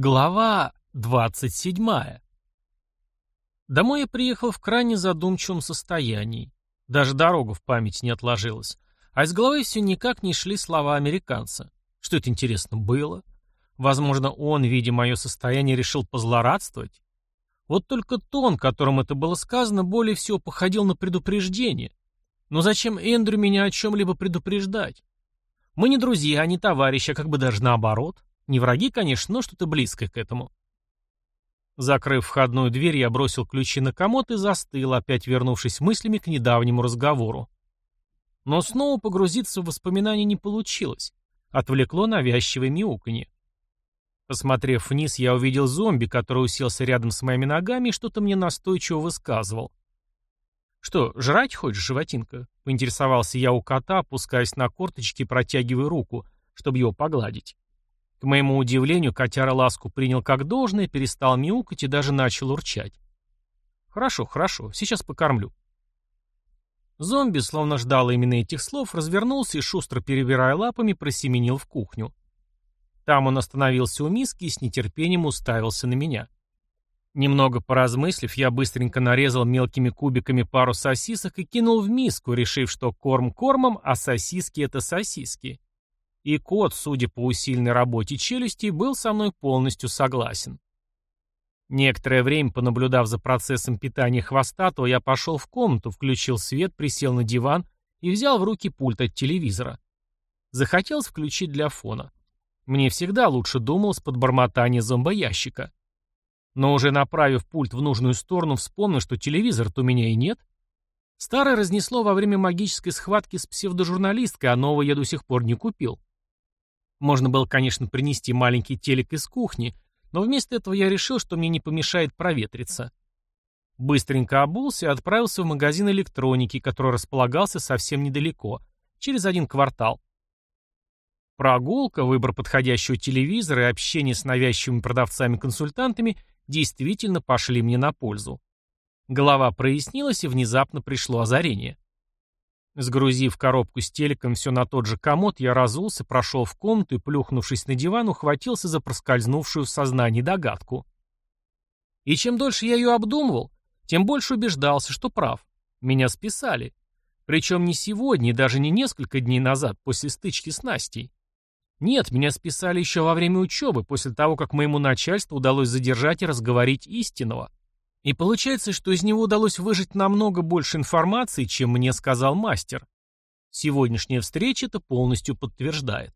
Глава 27. Домой я приехал в крайне задумчивом состоянии. Даже дорога в память не отложилась. А из головы все никак не шли слова американца. Что это, интересно, было? Возможно, он, видя мое состояние, решил позлорадствовать? Вот только тон, которым это было сказано, более всего походил на предупреждение. Но зачем Эндрю меня о чем-либо предупреждать? Мы не друзья, не товарищи, а как бы даже наоборот. Не враги, конечно, но что-то близкое к этому. Закрыв входную дверь, я бросил ключи на комод и застыл, опять вернувшись мыслями к недавнему разговору. Но снова погрузиться в воспоминания не получилось. Отвлекло навязчивое мяуканье. Посмотрев вниз, я увидел зомби, который уселся рядом с моими ногами и что-то мне настойчиво высказывал. «Что, жрать хочешь, животинка?» — поинтересовался я у кота, опускаясь на корточки и протягивая руку, чтобы его погладить. К моему удивлению, котяра ласку принял как должное, перестал мяукать и даже начал урчать. «Хорошо, хорошо, сейчас покормлю». Зомби, словно ждал именно этих слов, развернулся и, шустро перебирая лапами, просеменил в кухню. Там он остановился у миски и с нетерпением уставился на меня. Немного поразмыслив, я быстренько нарезал мелкими кубиками пару сосисок и кинул в миску, решив, что корм кормом, а сосиски — это сосиски и кот, судя по усиленной работе челюсти, был со мной полностью согласен. Некоторое время, понаблюдав за процессом питания хвостатого, я пошел в комнату, включил свет, присел на диван и взял в руки пульт от телевизора. Захотелось включить для фона. Мне всегда лучше думалось под бормотание зомбоящика. Но уже направив пульт в нужную сторону, вспомнил, что телевизора-то у меня и нет. Старый разнесло во время магической схватки с псевдожурналисткой, а новый я до сих пор не купил. Можно было, конечно, принести маленький телек из кухни, но вместо этого я решил, что мне не помешает проветриться. Быстренько обулся и отправился в магазин электроники, который располагался совсем недалеко, через один квартал. Прогулка, выбор подходящего телевизора и общение с навязчивыми продавцами-консультантами действительно пошли мне на пользу. Голова прояснилась, и внезапно пришло озарение. Сгрузив коробку с телеком все на тот же комод, я разулся, прошел в комнату и, плюхнувшись на диван, ухватился за проскользнувшую в сознании догадку. И чем дольше я ее обдумывал, тем больше убеждался, что прав. Меня списали. Причем не сегодня даже не несколько дней назад, после стычки с Настей. Нет, меня списали еще во время учебы, после того, как моему начальству удалось задержать и разговорить истинного. И получается, что из него удалось выжать намного больше информации, чем мне сказал мастер. Сегодняшняя встреча это полностью подтверждает.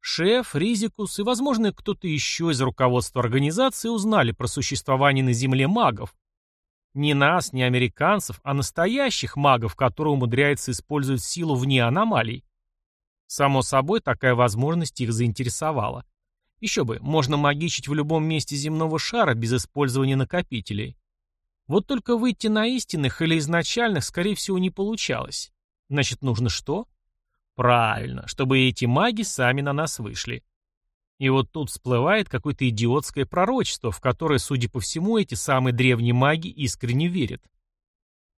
Шеф, Ризикус и, возможно, кто-то еще из руководства организации узнали про существование на Земле магов. Не нас, не американцев, а настоящих магов, которые умудряются использовать силу вне аномалий. Само собой, такая возможность их заинтересовала. Еще бы, можно магичить в любом месте земного шара без использования накопителей. Вот только выйти на истинных или изначальных, скорее всего, не получалось. Значит, нужно что? Правильно, чтобы эти маги сами на нас вышли. И вот тут всплывает какое-то идиотское пророчество, в которое, судя по всему, эти самые древние маги искренне верят.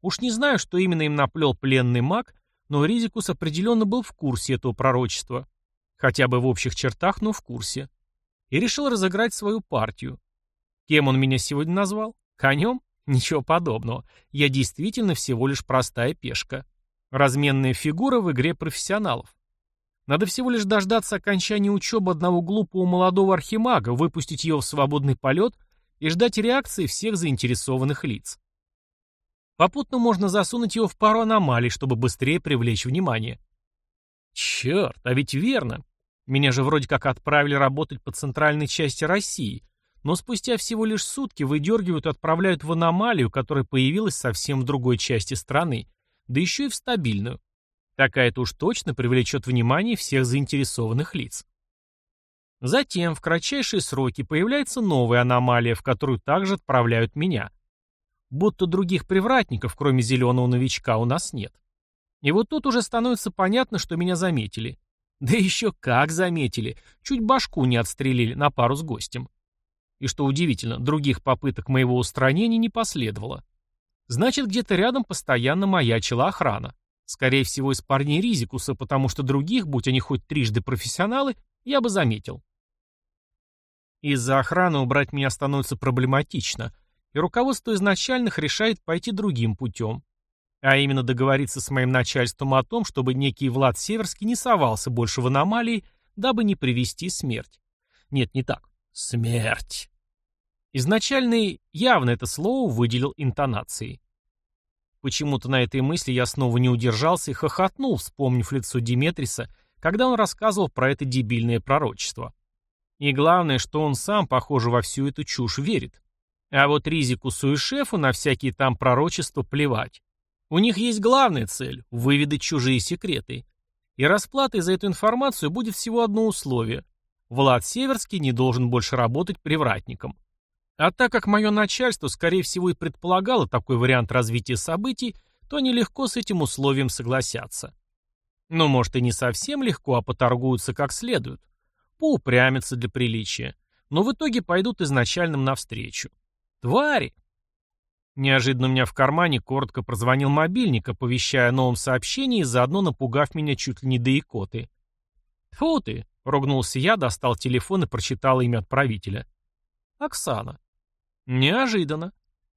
Уж не знаю, что именно им наплел пленный маг, но Ризикус определенно был в курсе этого пророчества. Хотя бы в общих чертах, но в курсе и решил разыграть свою партию. Кем он меня сегодня назвал? Конем? Ничего подобного. Я действительно всего лишь простая пешка. Разменная фигура в игре профессионалов. Надо всего лишь дождаться окончания учебы одного глупого молодого архимага, выпустить его в свободный полет и ждать реакции всех заинтересованных лиц. Попутно можно засунуть его в пару аномалий, чтобы быстрее привлечь внимание. Черт, а ведь верно. Меня же вроде как отправили работать по центральной части России, но спустя всего лишь сутки выдергивают и отправляют в аномалию, которая появилась совсем в другой части страны, да еще и в стабильную. Такая-то уж точно привлечет внимание всех заинтересованных лиц. Затем в кратчайшие сроки появляется новая аномалия, в которую также отправляют меня. Будто других привратников, кроме зеленого новичка, у нас нет. И вот тут уже становится понятно, что меня заметили. Да еще как заметили, чуть башку не отстрелили на пару с гостем. И что удивительно, других попыток моего устранения не последовало. Значит, где-то рядом постоянно маячила охрана. Скорее всего, из парней Ризикуса, потому что других, будь они хоть трижды профессионалы, я бы заметил. Из-за охраны убрать меня становится проблематично, и руководство изначальных решает пойти другим путем. А именно договориться с моим начальством о том, чтобы некий Влад Северский не совался больше в аномалии, дабы не привести смерть. Нет, не так. Смерть. Изначальный явно это слово выделил интонацией. Почему-то на этой мысли я снова не удержался и хохотнул, вспомнив лицо Диметриса, когда он рассказывал про это дебильное пророчество. И главное, что он сам, похоже, во всю эту чушь верит. А вот Ризикусу и шефу на всякие там пророчества плевать. У них есть главная цель – выведать чужие секреты. И расплатой за эту информацию будет всего одно условие. Влад Северский не должен больше работать привратником. А так как мое начальство, скорее всего, и предполагало такой вариант развития событий, то они легко с этим условием согласятся. Ну, может, и не совсем легко, а поторгуются как следует. Поупрямятся для приличия. Но в итоге пойдут изначальным навстречу. Твари! Неожиданно у меня в кармане коротко прозвонил мобильник, оповещая о новом сообщении и заодно напугав меня чуть ли не до икоты. «Фу ты!» — ругнулся я, достал телефон и прочитал имя отправителя. «Оксана». Неожиданно.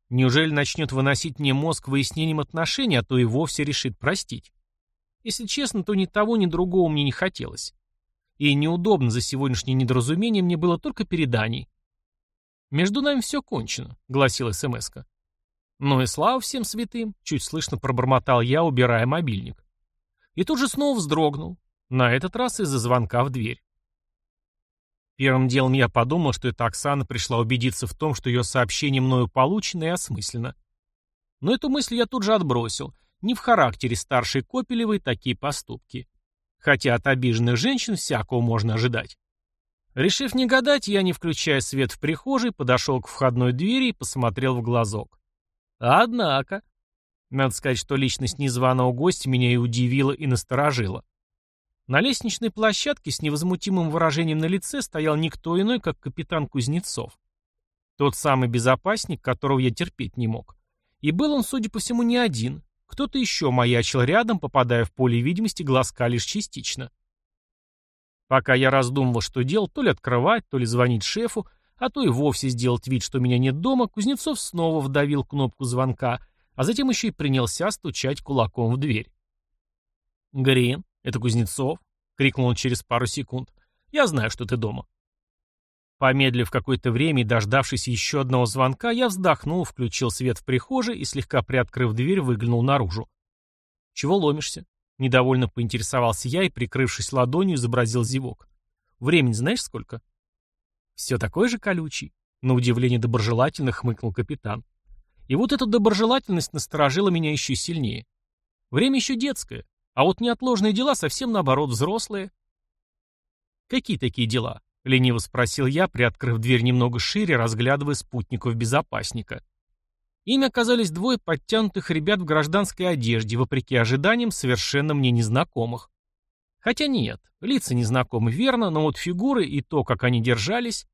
Неужели начнет выносить мне мозг выяснением отношений, а то и вовсе решит простить? Если честно, то ни того, ни другого мне не хотелось. И неудобно за сегодняшнее недоразумение мне было только переданий. «Между нами все кончено», — гласила СМС-ка. «Ну и слава всем святым», — чуть слышно пробормотал я, убирая мобильник. И тут же снова вздрогнул, на этот раз из-за звонка в дверь. Первым делом я подумал, что эта Оксана пришла убедиться в том, что ее сообщение мною получено и осмысленно. Но эту мысль я тут же отбросил. Не в характере старшей Копелевой такие поступки. Хотя от обиженных женщин всякого можно ожидать. Решив не гадать, я, не включая свет в прихожей, подошел к входной двери и посмотрел в глазок. Однако, надо сказать, что личность незваного гостя меня и удивила, и насторожила. На лестничной площадке с невозмутимым выражением на лице стоял никто иной, как капитан Кузнецов. Тот самый безопасник, которого я терпеть не мог. И был он, судя по всему, не один. Кто-то еще маячил рядом, попадая в поле видимости глазка лишь частично. Пока я раздумывал, что делать, то ли открывать, то ли звонить шефу, а то и вовсе сделать вид, что меня нет дома, Кузнецов снова вдавил кнопку звонка, а затем еще и принялся стучать кулаком в дверь. «Грин, «Это Кузнецов?» — крикнул он через пару секунд. «Я знаю, что ты дома». Помедлив какое-то время и дождавшись еще одного звонка, я вздохнул, включил свет в прихожей и, слегка приоткрыв дверь, выглянул наружу. «Чего ломишься?» — недовольно поинтересовался я и, прикрывшись ладонью, изобразил зевок. «Времени знаешь сколько?» «Все такой же колючий», — на удивление доброжелательно хмыкнул капитан. И вот эта доброжелательность насторожила меня еще сильнее. Время еще детское, а вот неотложные дела совсем наоборот взрослые. Какие такие дела? Лениво спросил я, приоткрыв дверь немного шире, разглядывая спутников безопасника. Ими оказались двое подтянутых ребят в гражданской одежде, вопреки ожиданиям совершенно мне незнакомых. Хотя нет, лица незнакомы, верно, но вот фигуры и то, как они держались...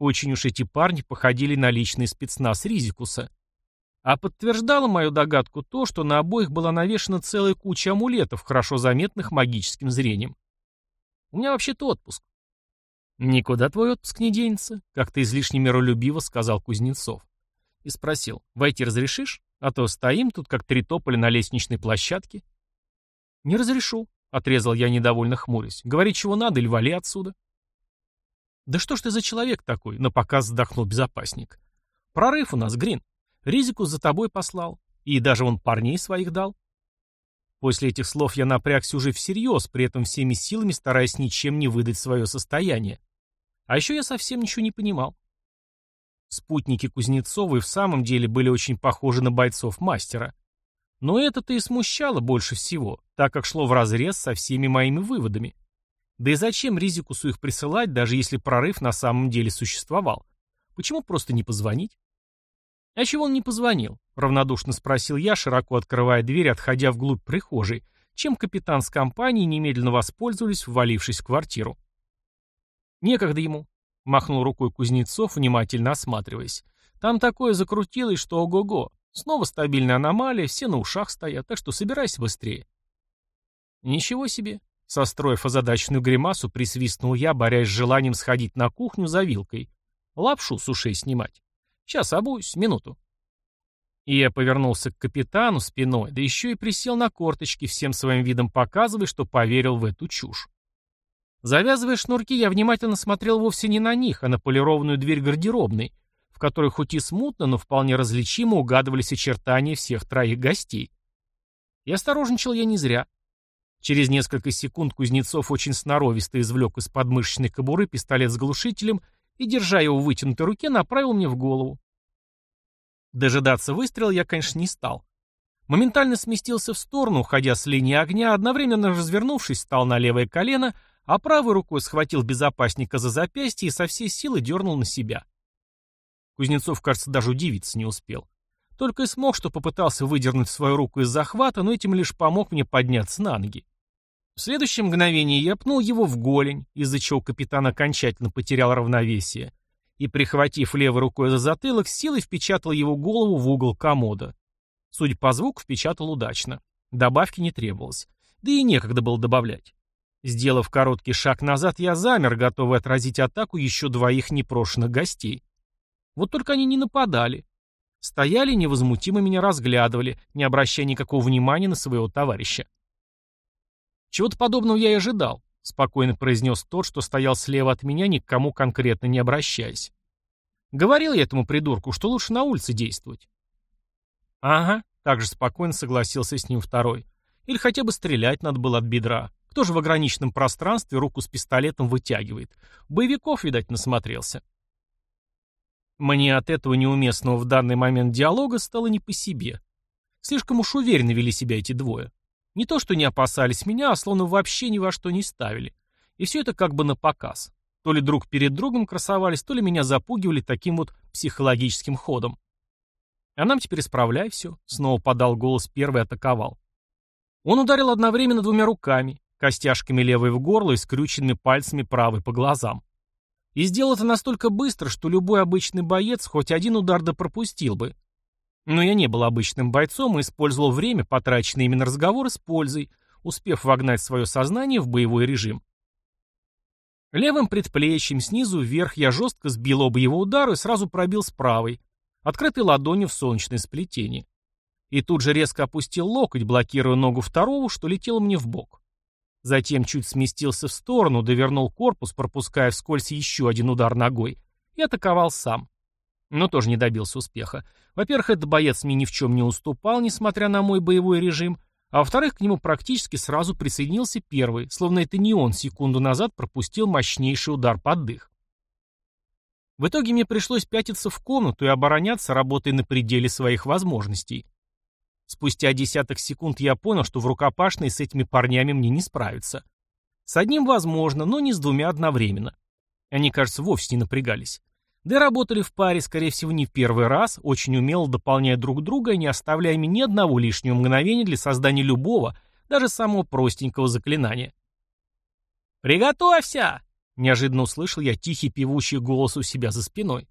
Очень уж эти парни походили на личный спецназ Ризикуса. А подтверждало мою догадку то, что на обоих была навешана целая куча амулетов, хорошо заметных магическим зрением. У меня вообще-то отпуск. «Никуда твой отпуск не денется», — как-то излишне миролюбиво сказал Кузнецов. И спросил, «Войти разрешишь? А то стоим тут, как три тополя на лестничной площадке». «Не разрешу», — отрезал я недовольно хмурясь. «Говори, чего надо, или вали отсюда». «Да что ж ты за человек такой?» — напоказ вздохнул безопасник. «Прорыв у нас, Грин. Ризику за тобой послал. И даже он парней своих дал. После этих слов я напрягся уже всерьез, при этом всеми силами стараясь ничем не выдать свое состояние. А еще я совсем ничего не понимал. Спутники Кузнецова и в самом деле были очень похожи на бойцов мастера. Но это-то и смущало больше всего, так как шло вразрез со всеми моими выводами. Да и зачем Ризикусу их присылать, даже если прорыв на самом деле существовал? Почему просто не позвонить? «А чего он не позвонил?» — равнодушно спросил я, широко открывая дверь, отходя вглубь прихожей, чем капитан с компанией немедленно воспользовались, ввалившись в квартиру. «Некогда ему», — махнул рукой Кузнецов, внимательно осматриваясь. «Там такое закрутилось, что ого-го. Снова стабильная аномалия, все на ушах стоят, так что собирайся быстрее». «Ничего себе», — состроив озадаченную гримасу, присвистнул я, борясь с желанием сходить на кухню за вилкой — Лапшу с ушей снимать. Сейчас обуюсь, минуту. И я повернулся к капитану спиной, да еще и присел на корточки, всем своим видом показывая, что поверил в эту чушь. Завязывая шнурки, я внимательно смотрел вовсе не на них, а на полированную дверь гардеробной, в которой хоть и смутно, но вполне различимо угадывались очертания всех троих гостей. И осторожничал я не зря. Через несколько секунд Кузнецов очень сноровисто извлек из подмышечной кобуры пистолет с глушителем и, держа его в вытянутой руке, направил мне в голову. Дожидаться выстрела я, конечно, не стал. Моментально сместился в сторону, уходя с линии огня, одновременно развернувшись, стал на левое колено, а правой рукой схватил безопасника за запястье и со всей силы дернул на себя. Кузнецов, кажется, даже удивиться не успел. Только и смог, что попытался выдернуть свою руку из захвата, но этим лишь помог мне подняться на ноги. В следующее мгновение я пнул его в голень, из-за чего капитан окончательно потерял равновесие, и, прихватив левой рукой за затылок, силой впечатал его голову в угол комода. Судя по звуку, впечатал удачно. Добавки не требовалось. Да и некогда было добавлять. Сделав короткий шаг назад, я замер, готовый отразить атаку еще двоих непрошенных гостей. Вот только они не нападали. Стояли невозмутимо меня разглядывали, не обращая никакого внимания на своего товарища. Чего-то подобного я и ожидал. — спокойно произнес тот, что стоял слева от меня, ни к кому конкретно не обращаясь. «Говорил я этому придурку, что лучше на улице действовать». «Ага», — также спокойно согласился с ним второй. «Или хотя бы стрелять надо было от бедра. Кто же в ограниченном пространстве руку с пистолетом вытягивает? Боевиков, видать, насмотрелся». Мне от этого неуместного в данный момент диалога стало не по себе. Слишком уж уверенно вели себя эти двое. Не то, что не опасались меня, а словно вообще ни во что не ставили. И все это как бы на показ. То ли друг перед другом красовались, то ли меня запугивали таким вот психологическим ходом. А нам теперь справляй все. Снова подал голос первый атаковал. Он ударил одновременно двумя руками, костяшками левой в горло и скрюченными пальцами правой по глазам. И сделал это настолько быстро, что любой обычный боец хоть один удар да пропустил бы. Но я не был обычным бойцом и использовал время, потраченное именно разговоры, с пользой, успев вогнать свое сознание в боевой режим. Левым предплечьем снизу вверх я жестко сбил оба его удара и сразу пробил с правой, открытой ладонью в солнечное сплетение. И тут же резко опустил локоть, блокируя ногу второго, что летело мне в бок. Затем чуть сместился в сторону, довернул корпус, пропуская вскользь еще один удар ногой, и атаковал сам но тоже не добился успеха. Во-первых, этот боец мне ни в чем не уступал, несмотря на мой боевой режим, а во-вторых, к нему практически сразу присоединился первый, словно это не он секунду назад пропустил мощнейший удар под дых. В итоге мне пришлось пятиться в комнату и обороняться, работая на пределе своих возможностей. Спустя десяток секунд я понял, что в рукопашной с этими парнями мне не справиться. С одним возможно, но не с двумя одновременно. Они, кажется, вовсе не напрягались. Да и работали в паре, скорее всего, не в первый раз, очень умело дополняя друг друга и не оставляя ни одного лишнего мгновения для создания любого, даже самого простенького заклинания. «Приготовься!» — неожиданно услышал я тихий певучий голос у себя за спиной.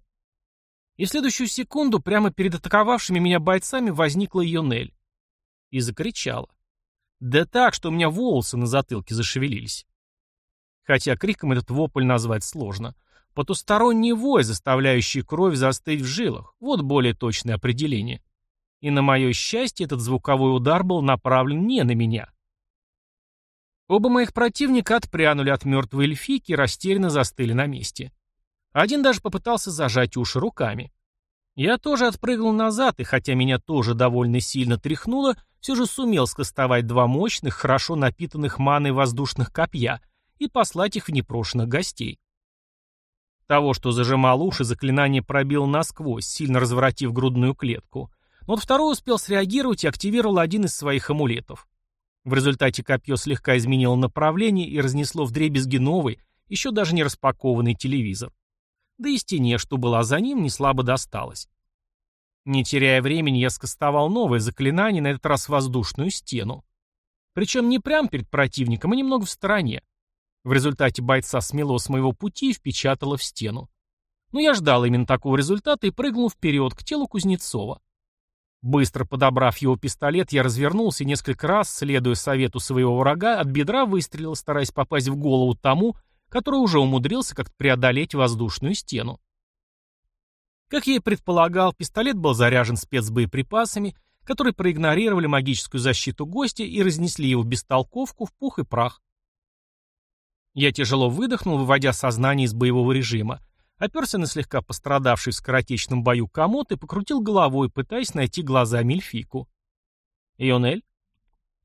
И в следующую секунду прямо перед атаковавшими меня бойцами возникла Йонель. И закричала. Да так, что у меня волосы на затылке зашевелились. Хотя криком этот вопль назвать сложно. Потусторонний вой, заставляющий кровь застыть в жилах. Вот более точное определение. И на мое счастье этот звуковой удар был направлен не на меня. Оба моих противника отпрянули от мертвой эльфийки и растерянно застыли на месте. Один даже попытался зажать уши руками. Я тоже отпрыгнул назад, и хотя меня тоже довольно сильно тряхнуло, все же сумел скостовать два мощных, хорошо напитанных маной воздушных копья и послать их в непрошенных гостей. Того, что зажимал уши, заклинание пробило насквозь, сильно разворотив грудную клетку. Но вот второй успел среагировать и активировал один из своих амулетов. В результате копье слегка изменило направление и разнесло вдребезги новый, еще даже не распакованный телевизор. Да и стене, что была за ним, не слабо досталось. Не теряя времени, я скостовал новое заклинание, на этот раз воздушную стену. Причем не прямо перед противником, а немного в стороне. В результате бойца смело с моего пути и впечатало в стену. Но я ждал именно такого результата и прыгнул вперед, к телу Кузнецова. Быстро подобрав его пистолет, я развернулся и несколько раз, следуя совету своего врага, от бедра выстрелил, стараясь попасть в голову тому, который уже умудрился как-то преодолеть воздушную стену. Как я и предполагал, пистолет был заряжен спецбоеприпасами, которые проигнорировали магическую защиту гостя и разнесли его бестолковку в пух и прах. Я тяжело выдохнул, выводя сознание из боевого режима, оперся на слегка пострадавший в скоротечном бою комод и покрутил головой, пытаясь найти глазами эльфийку. «Ионель?»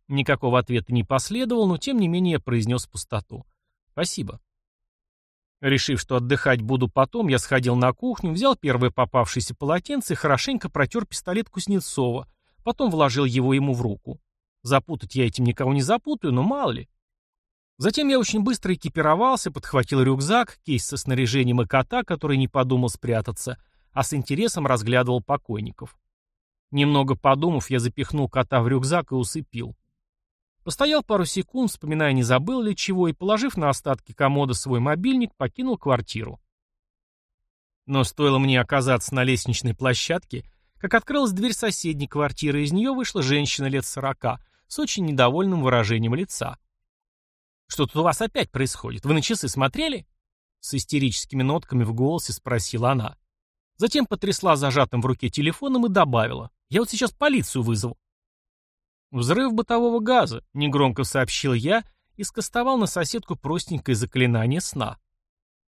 Никакого ответа не последовало, но тем не менее я произнес пустоту. «Спасибо». Решив, что отдыхать буду потом, я сходил на кухню, взял первое попавшееся полотенце и хорошенько протер пистолет Кузнецова, потом вложил его ему в руку. Запутать я этим никого не запутаю, но мало ли. Затем я очень быстро экипировался, подхватил рюкзак, кейс со снаряжением и кота, который не подумал спрятаться, а с интересом разглядывал покойников. Немного подумав, я запихнул кота в рюкзак и усыпил. Постоял пару секунд, вспоминая, не забыл ли чего, и, положив на остатки комода свой мобильник, покинул квартиру. Но стоило мне оказаться на лестничной площадке, как открылась дверь соседней квартиры, из нее вышла женщина лет сорока с очень недовольным выражением лица. «Что тут у вас опять происходит? Вы на часы смотрели?» С истерическими нотками в голосе спросила она. Затем потрясла зажатым в руке телефоном и добавила. «Я вот сейчас полицию вызову». «Взрыв бытового газа», — негромко сообщил я и скостовал на соседку простенькое заклинание сна.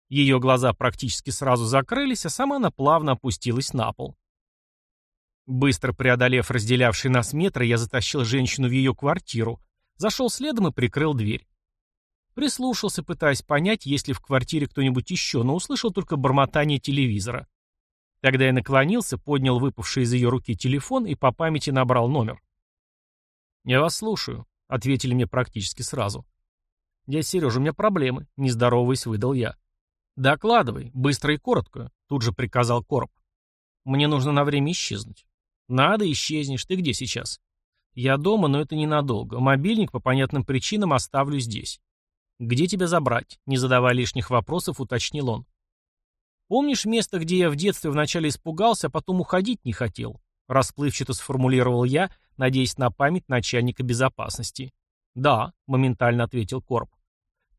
Ее глаза практически сразу закрылись, а сама она плавно опустилась на пол. Быстро преодолев разделявший нас метры, я затащил женщину в ее квартиру, зашел следом и прикрыл дверь. Прислушался, пытаясь понять, есть ли в квартире кто-нибудь еще, но услышал только бормотание телевизора. Тогда я наклонился, поднял выпавший из ее руки телефон и по памяти набрал номер. «Я вас слушаю», — ответили мне практически сразу. «Дядя Сережа, у меня проблемы», — не здороваясь, выдал я. «Докладывай, быстро и коротко», — тут же приказал Короб. «Мне нужно на время исчезнуть». «Надо, исчезнешь. Ты где сейчас?» «Я дома, но это ненадолго. Мобильник по понятным причинам оставлю здесь». «Где тебя забрать?» — не задавая лишних вопросов, уточнил он. «Помнишь место, где я в детстве вначале испугался, а потом уходить не хотел?» Расплывчато сформулировал я, надеясь на память начальника безопасности. «Да», — моментально ответил Корп.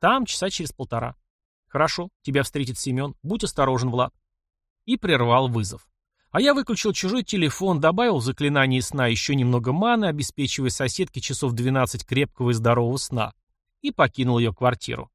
«Там часа через полтора». «Хорошо, тебя встретит Семен. Будь осторожен, Влад». И прервал вызов. А я выключил чужой телефон, добавил в заклинание сна еще немного маны, обеспечивая соседке часов 12 крепкого и здорового сна, и покинул ее квартиру.